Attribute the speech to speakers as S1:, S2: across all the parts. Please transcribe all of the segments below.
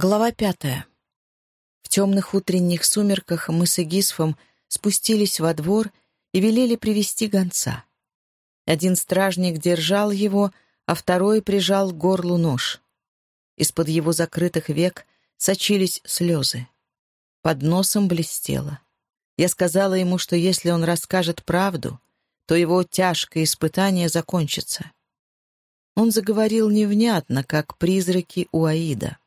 S1: Глава пятая. В темных утренних сумерках мы с Эгисфом спустились во двор и велели привести гонца. Один стражник держал его, а второй прижал к горлу нож. Из-под его закрытых век сочились слезы. Под носом блестело. Я сказала ему, что если он расскажет правду, то его тяжкое испытание закончится. Он заговорил невнятно, как призраки у Аида.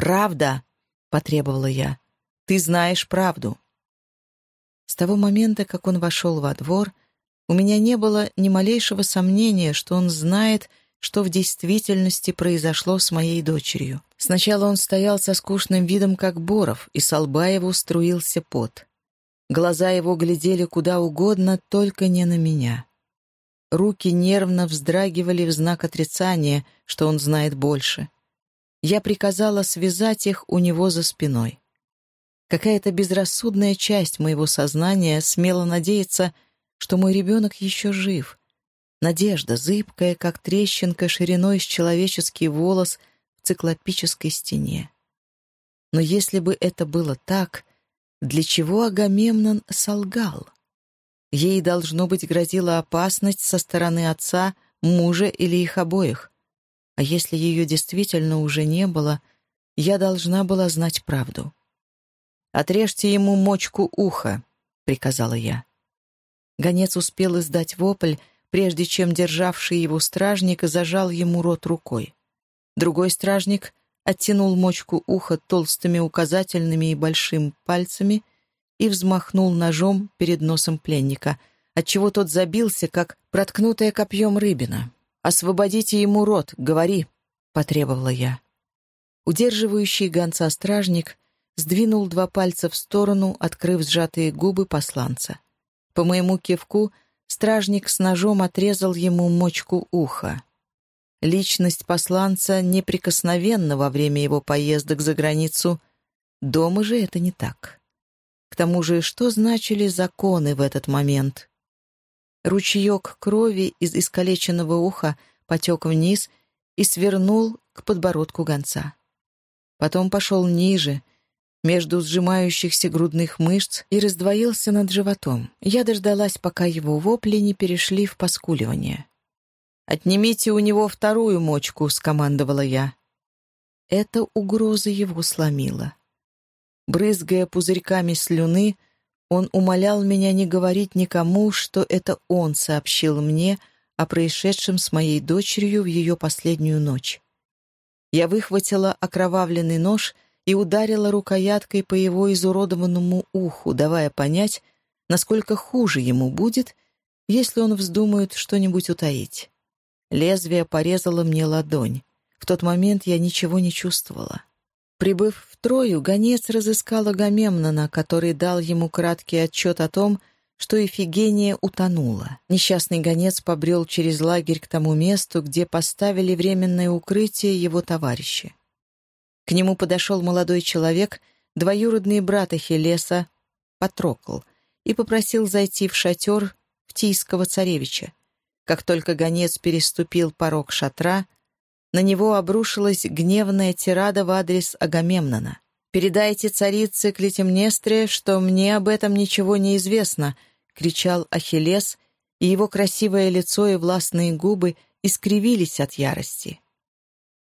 S1: «Правда!» — потребовала я. «Ты знаешь правду!» С того момента, как он вошел во двор, у меня не было ни малейшего сомнения, что он знает, что в действительности произошло с моей дочерью. Сначала он стоял со скучным видом, как Боров, и со лба его струился пот. Глаза его глядели куда угодно, только не на меня. Руки нервно вздрагивали в знак отрицания, что он знает больше — я приказала связать их у него за спиной. Какая-то безрассудная часть моего сознания смела надеяться, что мой ребенок еще жив. Надежда, зыбкая, как трещинка шириной с человеческий волос в циклопической стене. Но если бы это было так, для чего Агамемнон солгал? Ей, должно быть, грозила опасность со стороны отца, мужа или их обоих. А если ее действительно уже не было, я должна была знать правду. «Отрежьте ему мочку уха», — приказала я. Гонец успел издать вопль, прежде чем державший его стражник зажал ему рот рукой. Другой стражник оттянул мочку уха толстыми указательными и большим пальцами и взмахнул ножом перед носом пленника, отчего тот забился, как проткнутая копьем рыбина. «Освободите ему рот, говори», — потребовала я. Удерживающий гонца стражник сдвинул два пальца в сторону, открыв сжатые губы посланца. По моему кивку стражник с ножом отрезал ему мочку уха. Личность посланца неприкосновенна во время его поездок за границу. Дома же это не так. К тому же, что значили законы в этот момент? Ручеек крови из искалеченного уха потек вниз и свернул к подбородку гонца. Потом пошел ниже, между сжимающихся грудных мышц и раздвоился над животом. Я дождалась, пока его вопли не перешли в поскуливание. «Отнимите у него вторую мочку», — скомандовала я. Эта угроза его сломила. Брызгая пузырьками слюны, — он умолял меня не говорить никому, что это он сообщил мне о происшедшем с моей дочерью в ее последнюю ночь. Я выхватила окровавленный нож и ударила рукояткой по его изуродованному уху, давая понять, насколько хуже ему будет, если он вздумает что-нибудь утаить. Лезвие порезало мне ладонь. В тот момент я ничего не чувствовала. Прибыв в Трою, гонец разыскал Агамемнона, который дал ему краткий отчет о том, что Ифигения утонула. Несчастный гонец побрел через лагерь к тому месту, где поставили временное укрытие его товарищи. К нему подошел молодой человек, двоюродный брат Ахиллеса, Патрокл, и попросил зайти в шатер Птийского царевича. Как только гонец переступил порог шатра — на него обрушилась гневная тирада в адрес Агамемнона. «Передайте царице Клетимнестре, что мне об этом ничего не известно», — кричал Ахиллес, и его красивое лицо и властные губы искривились от ярости.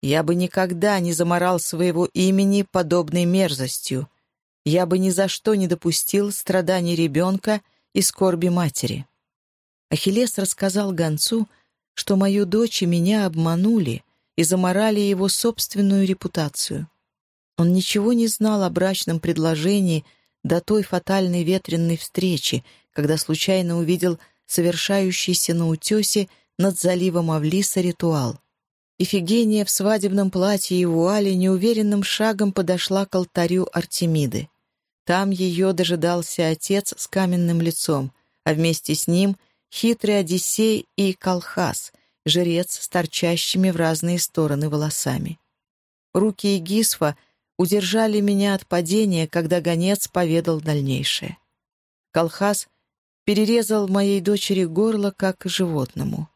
S1: «Я бы никогда не заморал своего имени подобной мерзостью. Я бы ни за что не допустил страданий ребенка и скорби матери». Ахиллес рассказал гонцу, что мою дочь и меня обманули — и заморали его собственную репутацию. Он ничего не знал о брачном предложении до той фатальной ветренной встречи, когда случайно увидел совершающийся на утесе над заливом Авлиса ритуал. Ифигения в свадебном платье и вуале неуверенным шагом подошла к алтарю Артемиды. Там ее дожидался отец с каменным лицом, а вместе с ним хитрый Одиссей и Колхас — жрец с торчащими в разные стороны волосами. Руки Игисфа удержали меня от падения, когда гонец поведал дальнейшее. Колхаз перерезал моей дочери горло, как животному.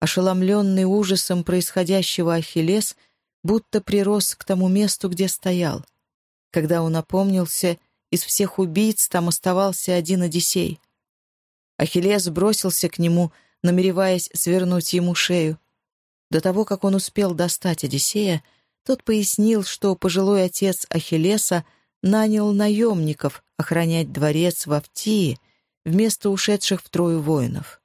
S1: Ошеломленный ужасом происходящего Ахиллес будто прирос к тому месту, где стоял. Когда он опомнился, из всех убийц там оставался один Одиссей. Ахиллес бросился к нему, намереваясь свернуть ему шею. До того, как он успел достать Одиссея, тот пояснил, что пожилой отец Ахиллеса нанял наемников охранять дворец в Автии вместо ушедших в Трою воинов.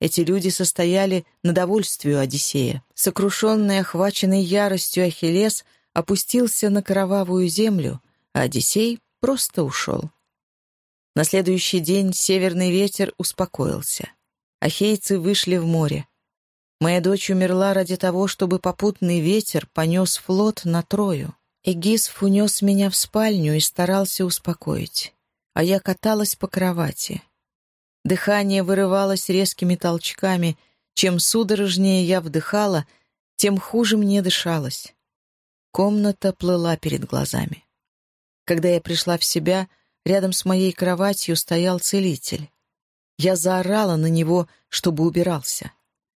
S1: Эти люди состояли на довольствию Одиссея. Сокрушенный, охваченный яростью Ахиллес опустился на кровавую землю, а Одиссей просто ушел. На следующий день северный ветер успокоился. Ахейцы вышли в море. Моя дочь умерла ради того, чтобы попутный ветер понес флот на Трою. Эгисф унес меня в спальню и старался успокоить. А я каталась по кровати. Дыхание вырывалось резкими толчками. Чем судорожнее я вдыхала, тем хуже мне дышалось. Комната плыла перед глазами. Когда я пришла в себя, рядом с моей кроватью стоял целитель. Я заорала на него, чтобы убирался.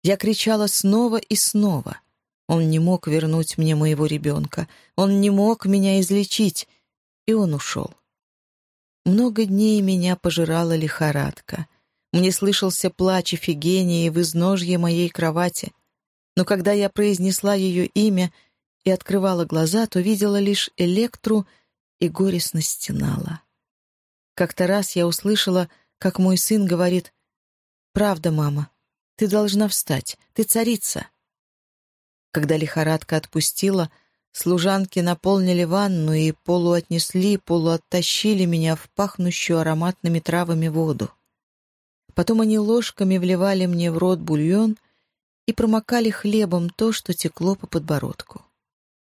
S1: Я кричала снова и снова. Он не мог вернуть мне моего ребенка. Он не мог меня излечить. И он ушел. Много дней меня пожирала лихорадка. Мне слышался плач Эфигении в изножье моей кровати. Но когда я произнесла ее имя и открывала глаза, то видела лишь Электру и горестно стенала. Как-то раз я услышала, как мой сын говорит «Правда, мама, ты должна встать, ты царица». Когда лихорадка отпустила, служанки наполнили ванну и полуотнесли, полуоттащили меня в пахнущую ароматными травами воду. Потом они ложками вливали мне в рот бульон и промокали хлебом то, что текло по подбородку.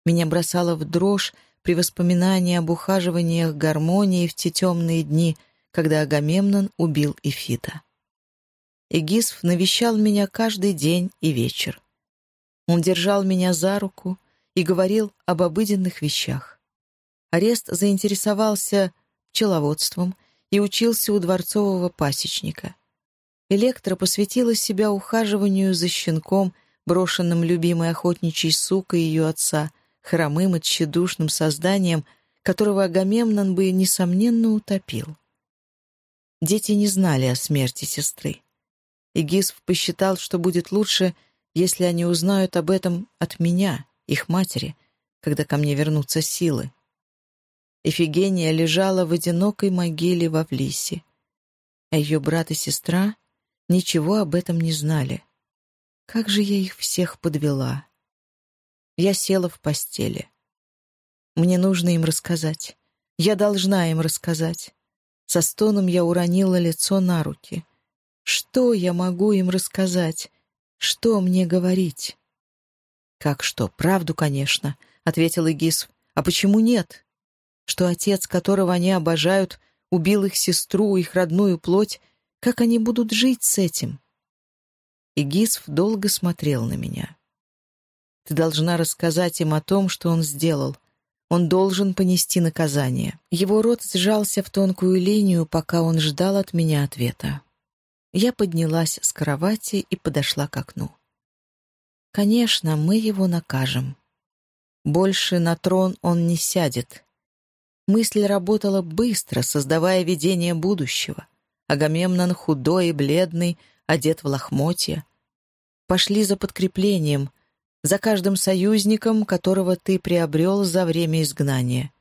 S1: Меня бросало в дрожь при воспоминании об ухаживаниях гармонии в те темные дни, когда Агамемнон убил Эфита. Эгисф навещал меня каждый день и вечер. Он держал меня за руку и говорил об обыденных вещах. Арест заинтересовался пчеловодством и учился у дворцового пасечника. Электра посвятила себя ухаживанию за щенком, брошенным любимой охотничьей сукой ее отца, хромым и тщедушным созданием, которого Агамемнон бы, несомненно, утопил. Дети не знали о смерти сестры. Игисф посчитал, что будет лучше, если они узнают об этом от меня, их матери, когда ко мне вернутся силы. Эфигения лежала в одинокой могиле во Влисе, а ее брат и сестра ничего об этом не знали. Как же я их всех подвела. Я села в постели. Мне нужно им рассказать. Я должна им рассказать. Со стоном я уронила лицо на руки. Что я могу им рассказать? Что мне говорить? «Как что? Правду, конечно», — ответил Игис. «А почему нет? Что отец, которого они обожают, убил их сестру, их родную плоть, как они будут жить с этим? И Гисф долго смотрел на меня. Ты должна рассказать им о том, что он сделал. Он должен понести наказание. Его рот сжался в тонкую линию, пока он ждал от меня ответа. Я поднялась с кровати и подошла к окну. Конечно, мы его накажем. Больше на трон он не сядет. Мысль работала быстро, создавая видение будущего. Агамемнон худой и бледный, одет в лохмотья. Пошли за подкреплением, за каждым союзником, которого ты приобрел за время изгнания.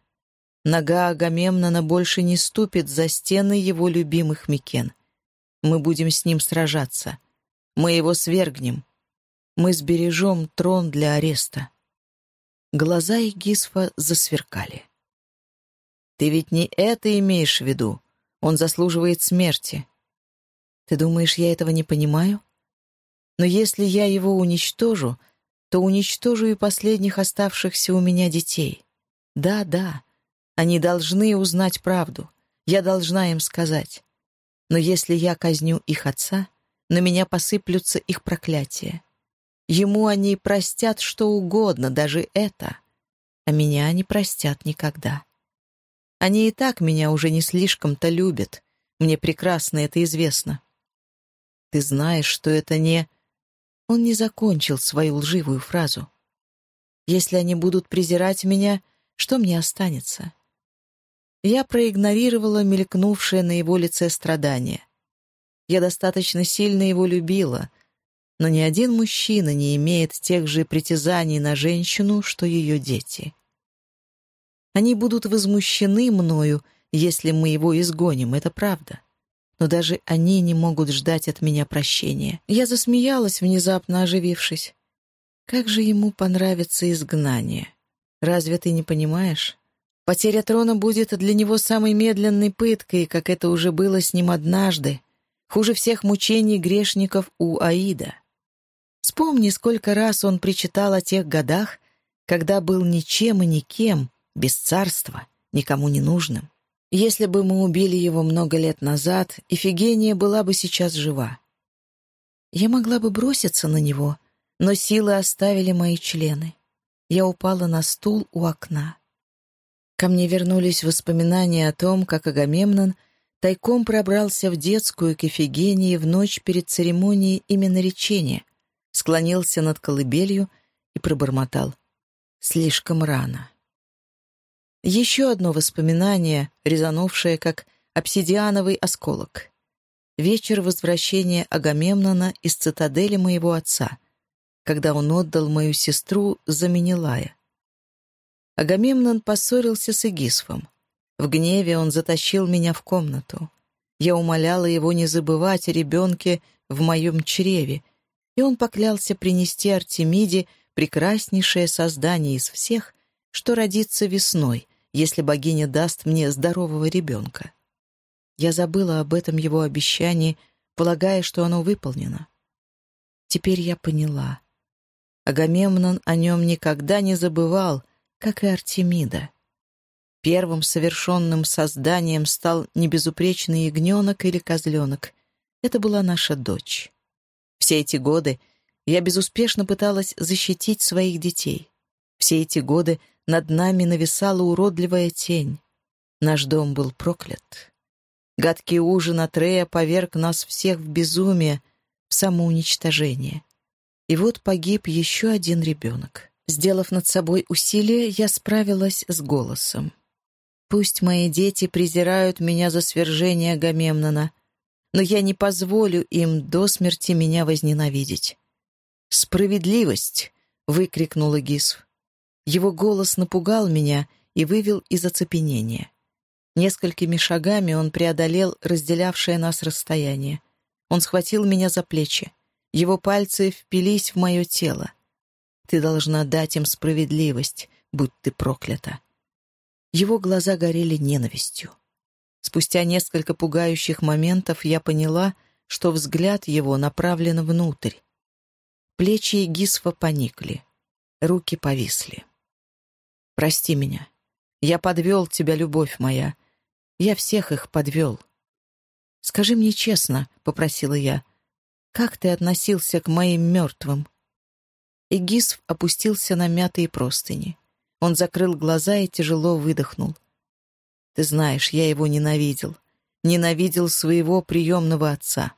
S1: Нога Агамемнона больше не ступит за стены его любимых Микен. Мы будем с ним сражаться. Мы его свергнем. Мы сбережем трон для ареста. Глаза Игисфа засверкали. «Ты ведь не это имеешь в виду?» Он заслуживает смерти. Ты думаешь, я этого не понимаю? Но если я его уничтожу, то уничтожу и последних оставшихся у меня детей. Да, да, они должны узнать правду. Я должна им сказать. Но если я казню их отца, на меня посыплются их проклятия. Ему они простят что угодно, даже это. А меня они простят никогда. Они и так меня уже не слишком-то любят. Мне прекрасно это известно. Ты знаешь, что это не...» Он не закончил свою лживую фразу. Если они будут презирать меня, что мне останется? Я проигнорировала мелькнувшее на его лице страдание. Я достаточно сильно его любила, но ни один мужчина не имеет тех же притязаний на женщину, что ее дети. Они будут возмущены мною, если мы его изгоним, это правда. Но даже они не могут ждать от меня прощения. Я засмеялась, внезапно оживившись. Как же ему понравится изгнание? Разве ты не понимаешь? Потеря трона будет для него самой медленной пыткой, как это уже было с ним однажды, хуже всех мучений грешников у Аида. Вспомни, сколько раз он причитал о тех годах, когда был ничем и никем, без царства, никому не нужным. Если бы мы убили его много лет назад, Ифигения была бы сейчас жива. Я могла бы броситься на него, но силы оставили мои члены. Я упала на стул у окна. Ко мне вернулись воспоминания о том, как Агамемнон тайком пробрался в детскую к Ифигении в ночь перед церемонией именно речения, склонился над колыбелью и пробормотал «Слишком рано». Еще одно воспоминание, резанувшее как обсидиановый осколок. Вечер возвращения Агамемнона из цитадели моего отца, когда он отдал мою сестру за Менелая. Агамемнон поссорился с Игисфом. В гневе он затащил меня в комнату. Я умоляла его не забывать о ребенке в моем чреве, и он поклялся принести Артемиде прекраснейшее создание из всех, что родится весной, если богиня даст мне здорового ребенка. Я забыла об этом его обещании, полагая, что оно выполнено. Теперь я поняла. Агамемнон о нем никогда не забывал, как и Артемида. Первым совершенным созданием стал не безупречный ягненок или козленок. Это была наша дочь. Все эти годы я безуспешно пыталась защитить своих детей. Все эти годы над нами нависала уродливая тень. Наш дом был проклят. Гадкий ужин Атрея поверг нас всех в безумие, в самоуничтожение. И вот погиб еще один ребенок. Сделав над собой усилие, я справилась с голосом. Пусть мои дети презирают меня за свержение Гамемнона, но я не позволю им до смерти меня возненавидеть. «Справедливость!» — выкрикнул Игисв. Его голос напугал меня и вывел из оцепенения. Несколькими шагами он преодолел разделявшее нас расстояние. Он схватил меня за плечи. Его пальцы впились в мое тело. Ты должна дать им справедливость, будь ты проклята. Его глаза горели ненавистью. Спустя несколько пугающих моментов я поняла, что взгляд его направлен внутрь. Плечи Гисфа поникли, руки повисли. Прости меня. Я подвел тебя, любовь моя. Я всех их подвел. Скажи мне честно, — попросила я, — как ты относился к моим мертвым? Игисв опустился на мятые простыни. Он закрыл глаза и тяжело выдохнул. Ты знаешь, я его ненавидел. Ненавидел своего приемного отца.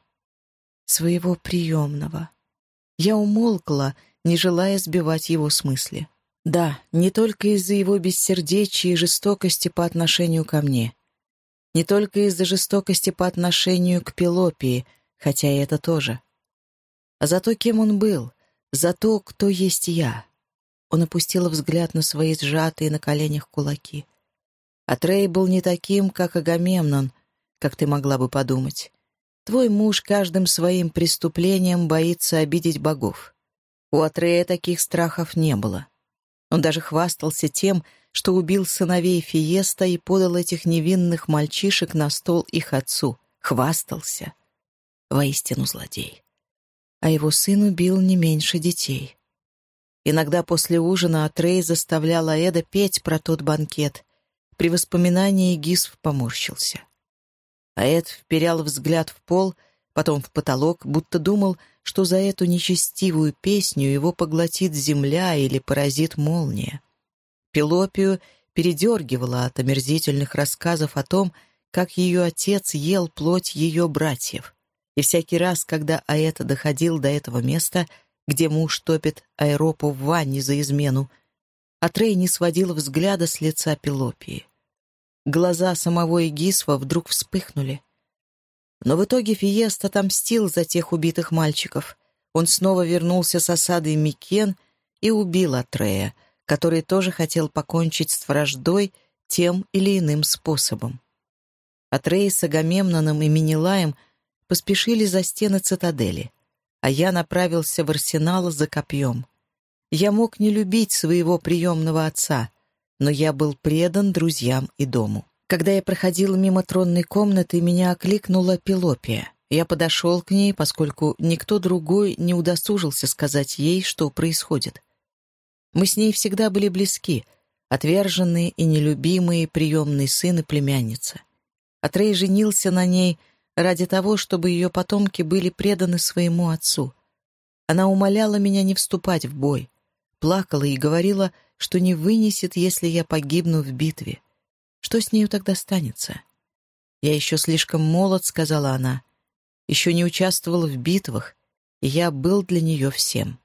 S1: Своего приемного. Я умолкла, не желая сбивать его с мысли. Да, не только из-за его бессердечия и жестокости по отношению ко мне. Не только из-за жестокости по отношению к Пелопии, хотя и это тоже. А за то, кем он был, за то, кто есть я. Он опустил взгляд на свои сжатые на коленях кулаки. А Трей был не таким, как Агамемнон, как ты могла бы подумать. Твой муж каждым своим преступлением боится обидеть богов. У Атрея таких страхов не было. Он даже хвастался тем, что убил сыновей Фиеста и подал этих невинных мальчишек на стол их отцу. Хвастался. Воистину злодей. А его сын убил не меньше детей. Иногда после ужина Атрей заставлял Аэда петь про тот банкет. При воспоминании Гисв поморщился. Аэд вперял взгляд в пол, потом в потолок, будто думал — что за эту нечестивую песню его поглотит земля или поразит молния. Пелопию передергивала от омерзительных рассказов о том, как ее отец ел плоть ее братьев. И всякий раз, когда Аэта доходил до этого места, где муж топит Аэропу в ванне за измену, а Трей не сводил взгляда с лица Пелопии. Глаза самого Эгисфа вдруг вспыхнули. Но в итоге Фиест отомстил за тех убитых мальчиков. Он снова вернулся с осадой Микен и убил Атрея, который тоже хотел покончить с враждой тем или иным способом. Атрей с Агамемноном и Минилаем поспешили за стены цитадели, а я направился в арсенал за копьем. Я мог не любить своего приемного отца, но я был предан друзьям и дому. Когда я проходил мимо тронной комнаты, меня окликнула Пелопия. Я подошел к ней, поскольку никто другой не удосужился сказать ей, что происходит. Мы с ней всегда были близки, отверженные и нелюбимые приемный сын и племянница. Атрей женился на ней ради того, чтобы ее потомки были преданы своему отцу. Она умоляла меня не вступать в бой, плакала и говорила, что не вынесет, если я погибну в битве. Что с нею тогда станется? «Я еще слишком молод», — сказала она. «Еще не участвовал в битвах, и я был для нее всем».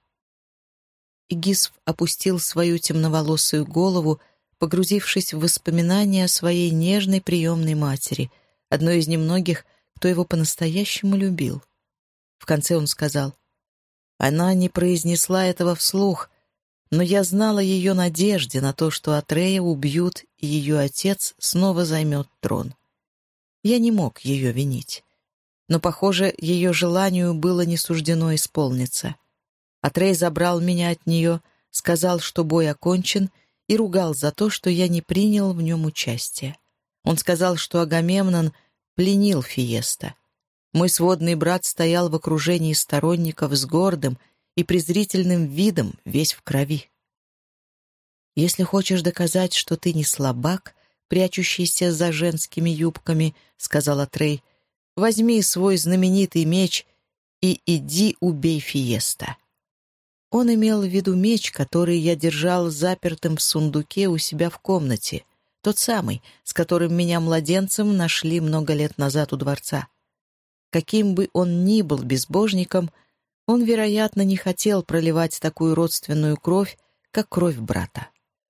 S1: Игисф опустил свою темноволосую голову, погрузившись в воспоминания о своей нежной приемной матери, одной из немногих, кто его по-настоящему любил. В конце он сказал, «Она не произнесла этого вслух, но я знала ее надежде на то, что Атрея убьют, и ее отец снова займет трон. Я не мог ее винить. Но, похоже, ее желанию было не суждено исполниться. Атрей забрал меня от нее, сказал, что бой окончен, и ругал за то, что я не принял в нем участие. Он сказал, что Агамемнон пленил Фиеста. Мой сводный брат стоял в окружении сторонников с гордым и презрительным видом, весь в крови. Если хочешь доказать, что ты не слабак, прячущийся за женскими юбками, — сказала Трей, — возьми свой знаменитый меч и иди убей Фиеста. Он имел в виду меч, который я держал запертым в сундуке у себя в комнате, тот самый, с которым меня младенцем нашли много лет назад у дворца. Каким бы он ни был безбожником, он, вероятно, не хотел проливать такую родственную кровь, как кровь брата.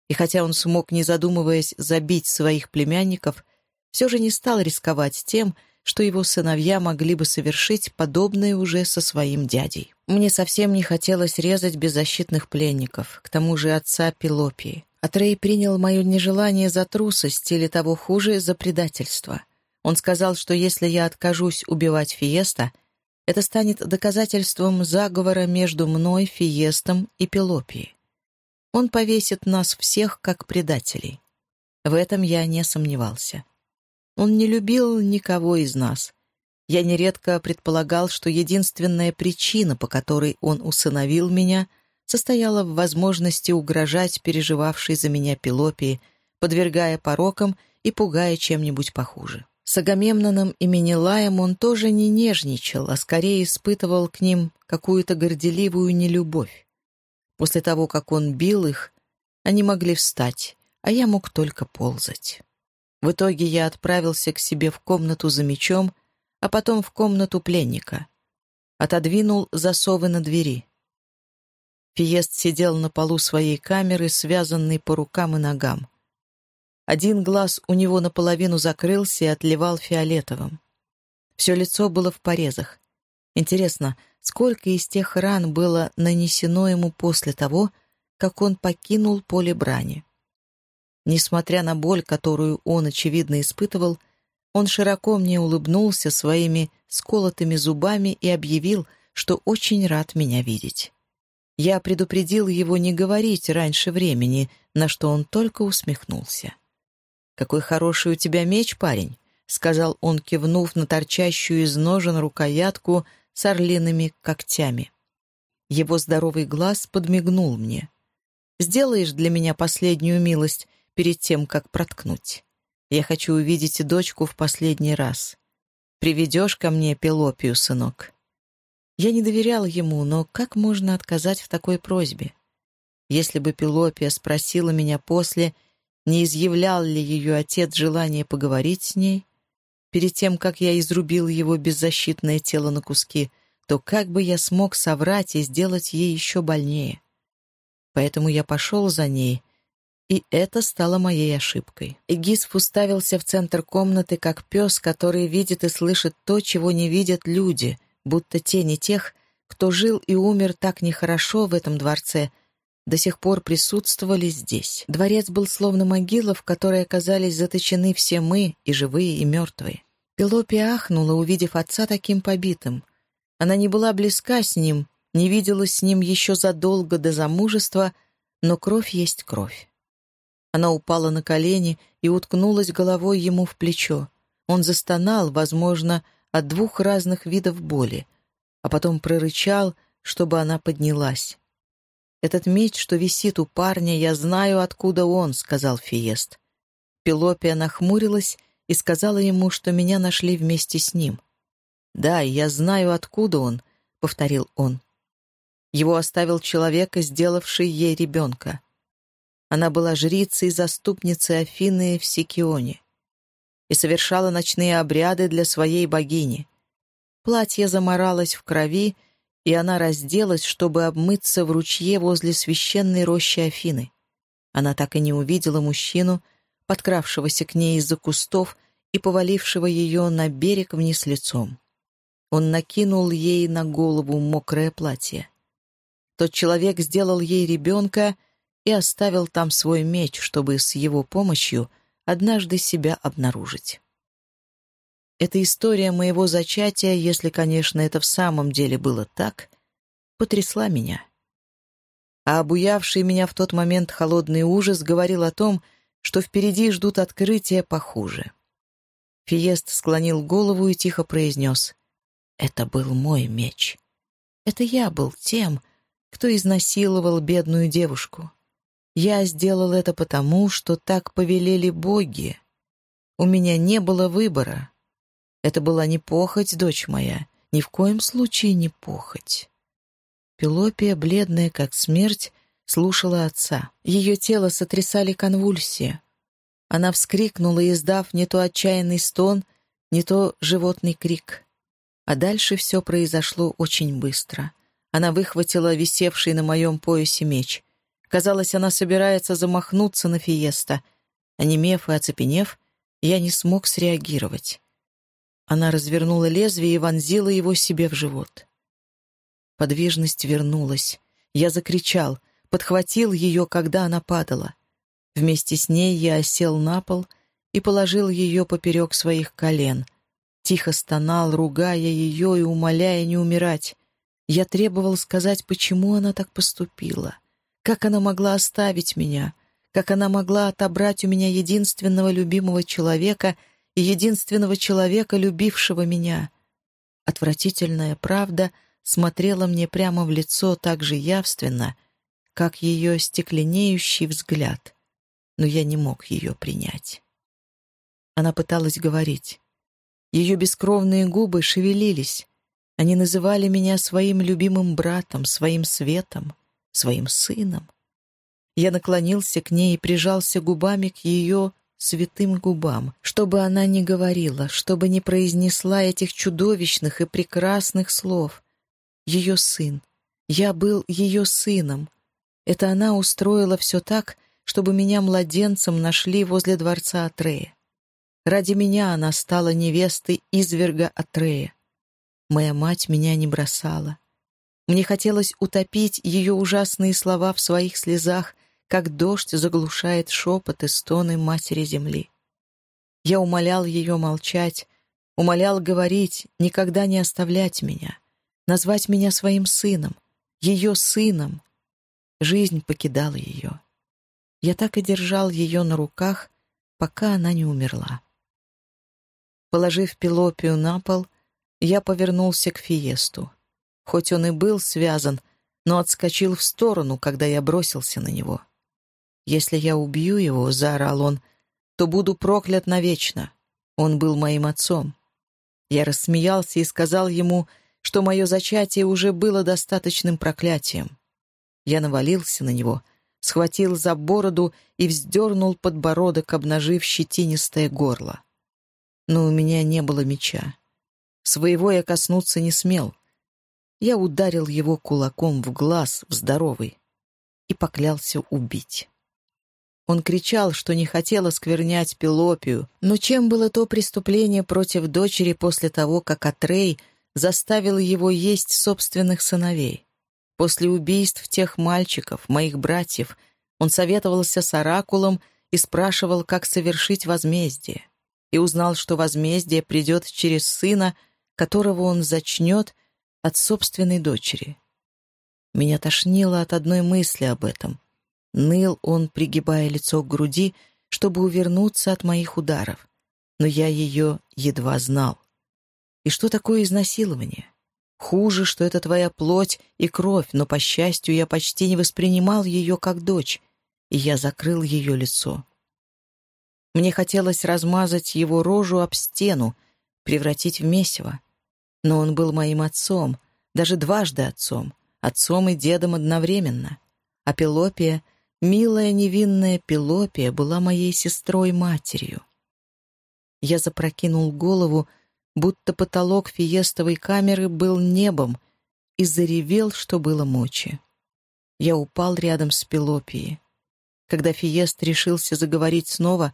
S1: И хотя он смог, не задумываясь, забить своих племянников, все же не стал рисковать тем, что его сыновья могли бы совершить подобное уже со своим дядей. Мне совсем не хотелось резать беззащитных пленников, к тому же отца Пелопии. Атрей принял мое нежелание за трусость или того хуже, за предательство. Он сказал, что если я откажусь убивать Фиеста, это станет доказательством заговора между мной, Фиестом и Пелопией. Он повесит нас всех как предателей. В этом я не сомневался. Он не любил никого из нас. Я нередко предполагал, что единственная причина, по которой он усыновил меня, состояла в возможности угрожать переживавшей за меня Пелопии, подвергая порокам и пугая чем-нибудь похуже. С Агамемноном и Менелаем он тоже не нежничал, а скорее испытывал к ним какую-то горделивую нелюбовь. После того, как он бил их, они могли встать, а я мог только ползать. В итоге я отправился к себе в комнату за мечом, а потом в комнату пленника. Отодвинул засовы на двери. Фиест сидел на полу своей камеры, связанный по рукам и ногам. Один глаз у него наполовину закрылся и отливал фиолетовым. Все лицо было в порезах. Интересно, сколько из тех ран было нанесено ему после того, как он покинул поле брани. Несмотря на боль, которую он, очевидно, испытывал, он широко мне улыбнулся своими сколотыми зубами и объявил, что очень рад меня видеть. Я предупредил его не говорить раньше времени, на что он только усмехнулся. «Какой хороший у тебя меч, парень!» — сказал он, кивнув на торчащую из ножен рукоятку с орлиными когтями. Его здоровый глаз подмигнул мне. «Сделаешь для меня последнюю милость перед тем, как проткнуть. Я хочу увидеть дочку в последний раз. Приведешь ко мне Пелопию, сынок?» Я не доверял ему, но как можно отказать в такой просьбе? Если бы Пелопия спросила меня после, не изъявлял ли ее отец желание поговорить с ней, перед тем, как я изрубил его беззащитное тело на куски, то как бы я смог соврать и сделать ей еще больнее? Поэтому я пошел за ней, И это стало моей ошибкой. Эгисф уставился в центр комнаты, как пес, который видит и слышит то, чего не видят люди, будто тени тех, кто жил и умер так нехорошо в этом дворце, до сих пор присутствовали здесь. Дворец был словно могила, в которой оказались заточены все мы, и живые, и мертвые. Пелопия ахнула, увидев отца таким побитым. Она не была близка с ним, не виделась с ним еще задолго до замужества, но кровь есть кровь. Она упала на колени и уткнулась головой ему в плечо. Он застонал, возможно, от двух разных видов боли, а потом прорычал, чтобы она поднялась. «Этот меч, что висит у парня, я знаю, откуда он», — сказал Фиест. Пелопия нахмурилась и сказала ему, что меня нашли вместе с ним. «Да, я знаю, откуда он», — повторил он. Его оставил человек, сделавший ей ребенка. Она была жрицей-заступницей Афины в Сикионе и совершала ночные обряды для своей богини. Платье заморалось в крови, и она разделась, чтобы обмыться в ручье возле священной рощи Афины. Она так и не увидела мужчину, подкравшегося к ней из-за кустов и повалившего ее на берег вниз лицом. Он накинул ей на голову мокрое платье. Тот человек сделал ей ребенка — и оставил там свой меч, чтобы с его помощью однажды себя обнаружить. Эта история моего зачатия, если, конечно, это в самом деле было так, потрясла меня. А обуявший меня в тот момент холодный ужас говорил о том, что впереди ждут открытия похуже. Фиест склонил голову и тихо произнес «Это был мой меч. Это я был тем, кто изнасиловал бедную девушку. Я сделал это потому, что так повелели боги. У меня не было выбора. Это была не похоть, дочь моя, ни в коем случае не похоть. Пелопия, бледная как смерть, слушала отца. Ее тело сотрясали конвульсии. Она вскрикнула, издав не то отчаянный стон, не то животный крик. А дальше все произошло очень быстро. Она выхватила висевший на моем поясе меч. Казалось, она собирается замахнуться на Фиеста. Онемев и оцепенев, я не смог среагировать. Она развернула лезвие и вонзила его себе в живот. Подвижность вернулась. Я закричал, подхватил ее, когда она падала. Вместе с ней я осел на пол и положил ее поперек своих колен. Тихо стонал, ругая ее и умоляя не умирать. Я требовал сказать, почему она так поступила — как она могла оставить меня? Как она могла отобрать у меня единственного любимого человека и единственного человека, любившего меня? Отвратительная правда смотрела мне прямо в лицо так же явственно, как ее стекленеющий взгляд, но я не мог ее принять. Она пыталась говорить. Ее бескровные губы шевелились. Они называли меня своим любимым братом, своим светом своим сыном. Я наклонился к ней и прижался губами к ее святым губам, чтобы она не говорила, чтобы не произнесла этих чудовищных и прекрасных слов. Ее сын. Я был ее сыном. Это она устроила все так, чтобы меня младенцем нашли возле дворца Атрея. Ради меня она стала невестой изверга Атрея. Моя мать меня не бросала. Мне хотелось утопить ее ужасные слова в своих слезах, как дождь заглушает шепот и стоны матери земли. Я умолял ее молчать, умолял говорить, никогда не оставлять меня, назвать меня своим сыном, ее сыном. Жизнь покидала ее. Я так и держал ее на руках, пока она не умерла. Положив Пелопию на пол, я повернулся к Фиесту хоть он и был связан, но отскочил в сторону, когда я бросился на него. «Если я убью его», — заорал он, — «то буду проклят навечно. Он был моим отцом». Я рассмеялся и сказал ему, что мое зачатие уже было достаточным проклятием. Я навалился на него, схватил за бороду и вздернул подбородок, обнажив щетинистое горло. Но у меня не было меча. Своего я коснуться не смел. Я ударил его кулаком в глаз, в здоровый, и поклялся убить. Он кричал, что не хотел осквернять Пелопию, но чем было то преступление против дочери после того, как Атрей заставил его есть собственных сыновей? После убийств тех мальчиков, моих братьев, он советовался с Оракулом и спрашивал, как совершить возмездие, и узнал, что возмездие придет через сына, которого он зачнет от собственной дочери. Меня тошнило от одной мысли об этом — Ныл он, пригибая лицо к груди, чтобы увернуться от моих ударов. Но я ее едва знал. И что такое изнасилование? Хуже, что это твоя плоть и кровь, но, по счастью, я почти не воспринимал ее как дочь, и я закрыл ее лицо. Мне хотелось размазать его рожу об стену, превратить в месиво. Но он был моим отцом, даже дважды отцом, отцом и дедом одновременно. А Пелопия — Милая невинная Пелопия была моей сестрой-матерью. Я запрокинул голову, будто потолок фиестовой камеры был небом, и заревел, что было мочи. Я упал рядом с Пелопией. Когда Фиест решился заговорить снова,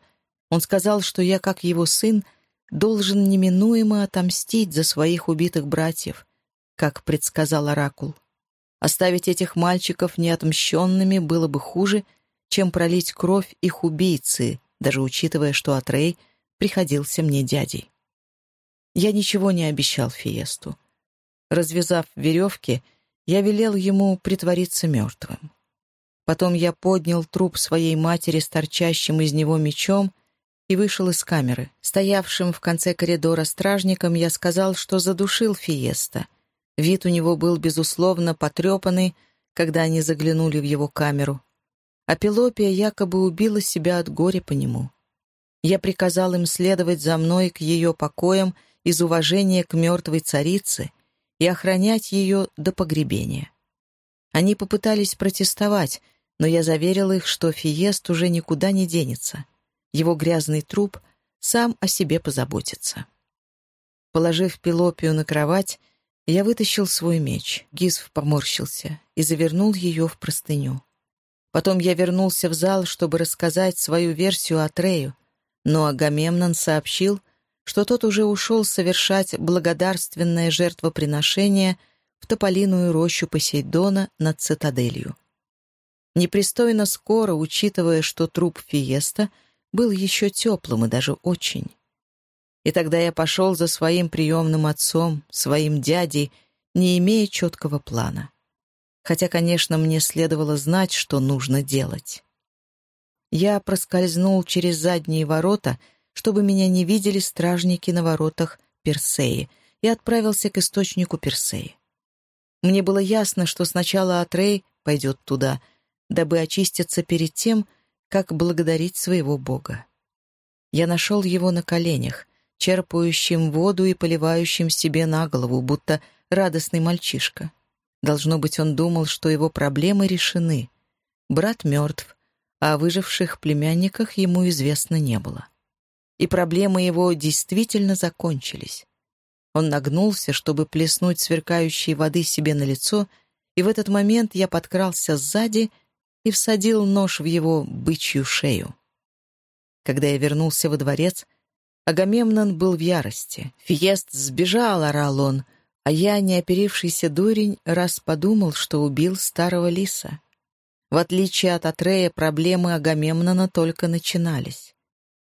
S1: он сказал, что я, как его сын, должен неминуемо отомстить за своих убитых братьев, как предсказал Оракул. Оставить этих мальчиков неотмщенными было бы хуже, чем пролить кровь их убийцы, даже учитывая, что Атрей приходился мне дядей. Я ничего не обещал Фиесту. Развязав веревки, я велел ему притвориться мертвым. Потом я поднял труп своей матери с торчащим из него мечом и вышел из камеры. Стоявшим в конце коридора стражником я сказал, что задушил Фиеста, Вид у него был, безусловно, потрепанный, когда они заглянули в его камеру. А Пелопия якобы убила себя от горя по нему. Я приказал им следовать за мной к ее покоям из уважения к мертвой царице и охранять ее до погребения. Они попытались протестовать, но я заверил их, что Фиест уже никуда не денется. Его грязный труп сам о себе позаботится. Положив Пелопию на кровать, я вытащил свой меч, Гизв поморщился и завернул ее в простыню. Потом я вернулся в зал, чтобы рассказать свою версию о Трею, но Агамемнон сообщил, что тот уже ушел совершать благодарственное жертвоприношение в тополиную рощу Посейдона над цитаделью. Непристойно скоро, учитывая, что труп Фиеста был еще теплым и даже очень. И тогда я пошел за своим приемным отцом, своим дядей, не имея четкого плана. Хотя, конечно, мне следовало знать, что нужно делать. Я проскользнул через задние ворота, чтобы меня не видели стражники на воротах Персеи, и отправился к источнику Персеи. Мне было ясно, что сначала Атрей пойдет туда, дабы очиститься перед тем, как благодарить своего бога. Я нашел его на коленях, черпающим воду и поливающим себе на голову, будто радостный мальчишка. Должно быть, он думал, что его проблемы решены. Брат мертв, а о выживших племянниках ему известно не было. И проблемы его действительно закончились. Он нагнулся, чтобы плеснуть сверкающей воды себе на лицо, и в этот момент я подкрался сзади и всадил нож в его бычью шею. Когда я вернулся во дворец, Агамемнон был в ярости. «Фиест сбежал!» — орал он. А я, неоперившийся дурень, раз подумал, что убил старого лиса. В отличие от Атрея, проблемы Агамемнона только начинались.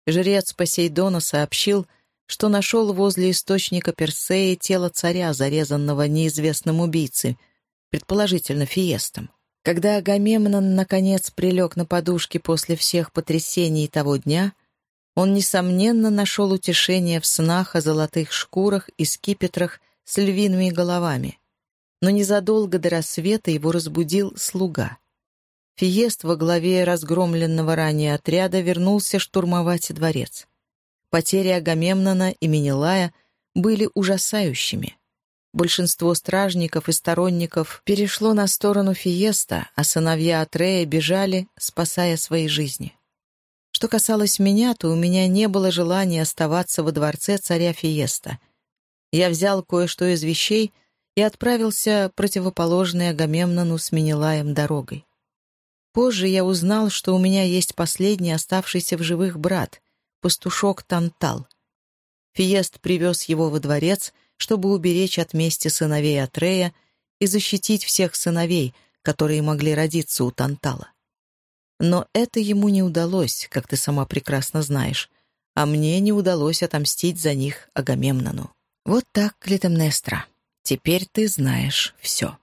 S1: Жрец Посейдона сообщил, что нашел возле источника Персеи тело царя, зарезанного неизвестным убийцей, предположительно Фиестом. Когда Агамемнон, наконец, прилег на подушке после всех потрясений того дня — он, несомненно, нашел утешение в снах о золотых шкурах и скипетрах с львиными головами. Но незадолго до рассвета его разбудил слуга. Фиест во главе разгромленного ранее отряда вернулся штурмовать дворец. Потери Агамемнона и Менелая были ужасающими. Большинство стражников и сторонников перешло на сторону Фиеста, а сыновья Атрея бежали, спасая свои жизни. Что касалось меня, то у меня не было желания оставаться во дворце царя Фиеста. Я взял кое-что из вещей и отправился противоположной Агамемнону с Менелаем дорогой. Позже я узнал, что у меня есть последний оставшийся в живых брат, пастушок Тантал. Фиест привез его во дворец, чтобы уберечь от мести сыновей Атрея и защитить всех сыновей, которые могли родиться у Тантала. Но это ему не удалось, как ты сама прекрасно знаешь, а мне не удалось отомстить за них Агамемнону. Вот так, Клитемнестра, теперь ты знаешь все.